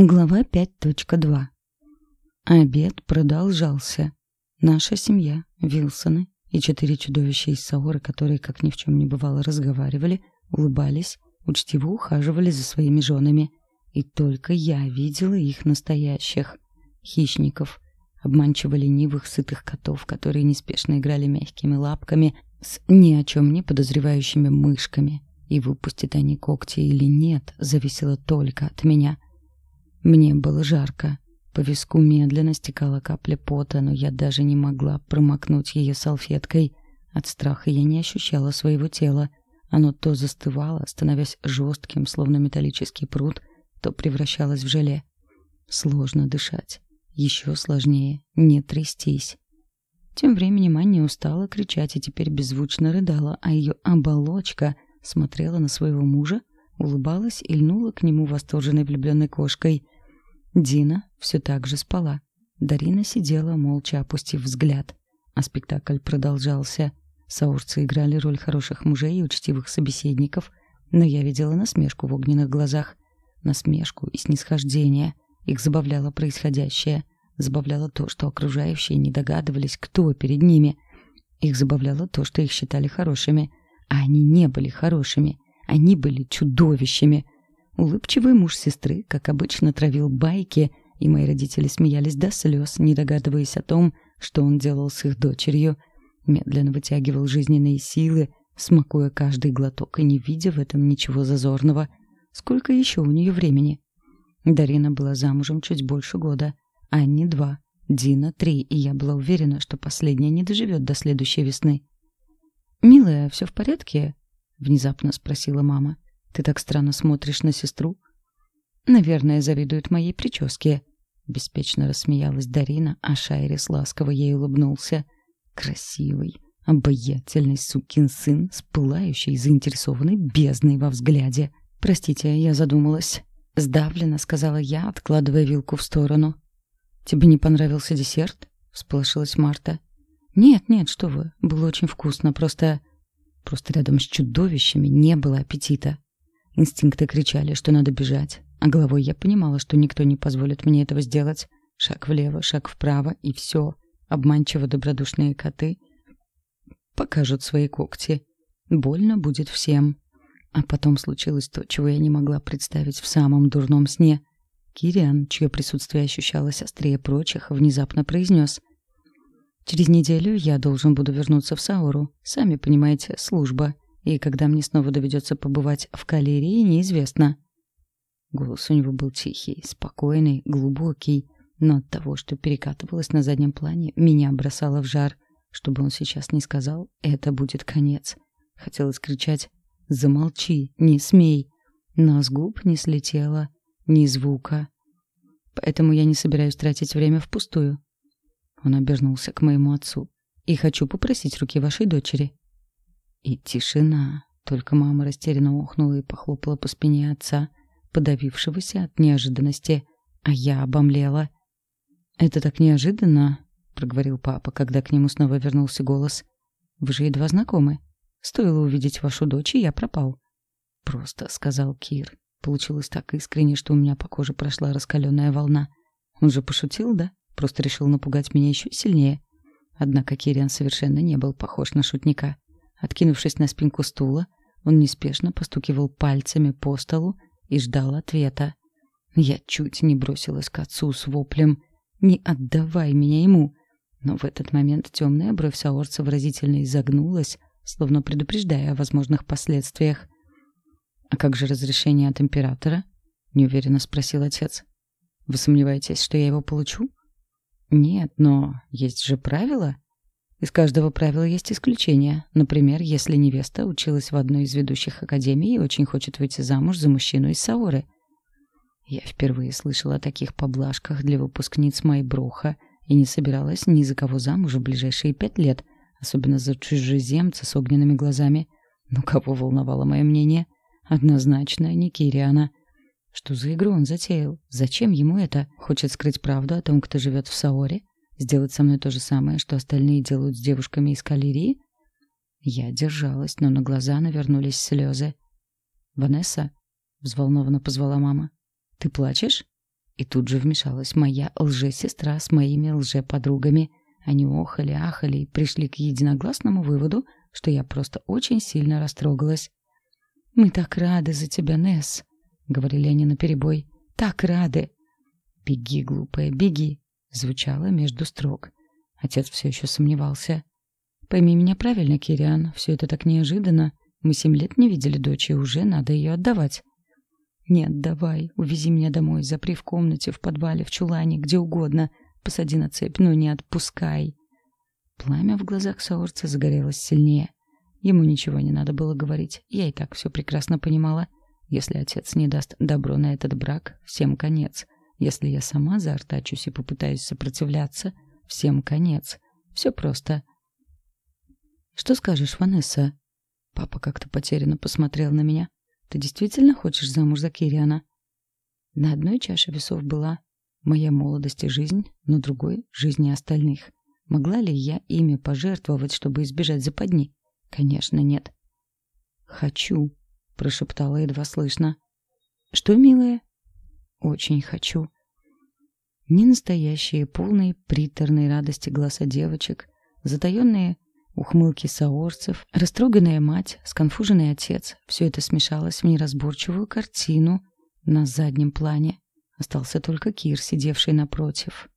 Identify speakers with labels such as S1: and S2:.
S1: Глава 5.2 Обед продолжался. Наша семья, Вилсоны и четыре чудовища из Саоры, которые, как ни в чем не бывало, разговаривали, улыбались, учтиво ухаживали за своими женами. И только я видела их настоящих. Хищников, обманчиво ленивых, сытых котов, которые неспешно играли мягкими лапками с ни о чем не подозревающими мышками. И выпустят они когти или нет, зависело только от меня — мне было жарко. По виску медленно стекала капля пота, но я даже не могла промокнуть ее салфеткой. От страха я не ощущала своего тела. Оно то застывало, становясь жестким, словно металлический пруд, то превращалось в желе. Сложно дышать. Еще сложнее не трястись. Тем временем Анни устала кричать и теперь беззвучно рыдала, а ее оболочка смотрела на своего мужа, улыбалась и льнула к нему восторженной влюбленной кошкой. Дина все так же спала. Дарина сидела, молча опустив взгляд. А спектакль продолжался. Саурцы играли роль хороших мужей и учтивых собеседников, но я видела насмешку в огненных глазах. Насмешку и снисхождение. Их забавляло происходящее. Забавляло то, что окружающие не догадывались, кто перед ними. Их забавляло то, что их считали хорошими. А они не были хорошими. Они были чудовищами. Улыбчивый муж сестры, как обычно, травил байки, и мои родители смеялись до слез, не догадываясь о том, что он делал с их дочерью. Медленно вытягивал жизненные силы, смакуя каждый глоток и не видя в этом ничего зазорного. Сколько еще у нее времени? Дарина была замужем чуть больше года, Анни — два, Дина — три, и я была уверена, что последняя не доживет до следующей весны. «Милая, все в порядке?» — внезапно спросила мама. «Ты так странно смотришь на сестру?» «Наверное, завидует моей прическе», — беспечно рассмеялась Дарина, а Шайрис ласково ей улыбнулся. «Красивый, обаятельный сукин сын с пылающей заинтересованной бездной во взгляде. Простите, я задумалась». Сдавленно сказала я, откладывая вилку в сторону. «Тебе не понравился десерт?» — всполошилась Марта. «Нет, нет, что вы, было очень вкусно, просто...» Просто рядом с чудовищами не было аппетита. Инстинкты кричали, что надо бежать, а головой я понимала, что никто не позволит мне этого сделать. Шаг влево, шаг вправо, и все. Обманчиво добродушные коты покажут свои когти. Больно будет всем. А потом случилось то, чего я не могла представить в самом дурном сне. Кириан, чье присутствие ощущалось острее прочих, внезапно произнес. Через неделю я должен буду вернуться в Сауру. Сами понимаете, служба. И когда мне снова доведется побывать в Калерии, неизвестно. Голос у него был тихий, спокойный, глубокий. Но от того, что перекатывалось на заднем плане, меня бросало в жар. Чтобы он сейчас не сказал, это будет конец. Хотелось кричать «Замолчи, не смей!» Но с губ не слетело ни звука. Поэтому я не собираюсь тратить время впустую. Он обернулся к моему отцу. «И хочу попросить руки вашей дочери». И тишина. Только мама растерянно охнула и похлопала по спине отца, подавившегося от неожиданности, а я обомлела. «Это так неожиданно», — проговорил папа, когда к нему снова вернулся голос. «Вы же едва знакомы. Стоило увидеть вашу дочь, и я пропал». «Просто», — сказал Кир. Получилось так искренне, что у меня по коже прошла раскаленная волна. Он же пошутил, да? Просто решил напугать меня еще сильнее. Однако Кириан совершенно не был похож на шутника. Откинувшись на спинку стула, он неспешно постукивал пальцами по столу и ждал ответа. Я чуть не бросилась к отцу с воплем «Не отдавай меня ему!» Но в этот момент темная бровь Саорца выразительно изогнулась, словно предупреждая о возможных последствиях. «А как же разрешение от императора?» — неуверенно спросил отец. «Вы сомневаетесь, что я его получу?» Нет, но есть же правила. Из каждого правила есть исключение. Например, если невеста училась в одной из ведущих академий и очень хочет выйти замуж за мужчину из Саоры. Я впервые слышала о таких поблажках для выпускниц Майбруха и не собиралась ни за кого замуж в ближайшие пять лет, особенно за чужеземца с огненными глазами. Но кого волновало мое мнение? Однозначно не Кириана. Что за игру он затеял? Зачем ему это? Хочет скрыть правду о том, кто живет в Саоре? Сделать со мной то же самое, что остальные делают с девушками из Калерии? Я держалась, но на глаза навернулись слезы. «Ванесса?» — взволнованно позвала мама. «Ты плачешь?» И тут же вмешалась моя лже-сестра с моими лже-подругами. Они охали, ахали и пришли к единогласному выводу, что я просто очень сильно растрогалась. «Мы так рады за тебя, Несс», — говорили они наперебой. «Так рады!» «Беги, глупая, беги!» — звучало между строк. Отец все еще сомневался. «Пойми меня правильно, Кириан, все это так неожиданно. Мы семь лет не видели дочь, и уже надо ее отдавать». «Нет, давай, увези меня домой, запри в комнате, в подвале, в чулане, где угодно. Посади на цепь, но не отпускай». Пламя в глазах Саорца загорелось сильнее. Ему ничего не надо было говорить, я и так все прекрасно понимала. Если отец не даст добро на этот брак, всем конец. Если я сама заортачусь и попытаюсь сопротивляться, всем конец. Все просто. «Что скажешь, Ванесса?» Папа как-то потерянно посмотрел на меня. «Ты действительно хочешь замуж за Кириана?» На одной чаше весов была моя молодость и жизнь, на другой — жизни остальных. Могла ли я ими пожертвовать, чтобы избежать западни? Конечно, нет. «Хочу», — прошептала едва слышно. «Что, милая?» «Очень хочу». Ненастоящие, полные приторной радости глаза девочек, затаенные ухмылки саорцев, растроганная мать, сконфуженный отец — все это смешалось в неразборчивую картину на заднем плане. Остался только Кир, сидевший напротив,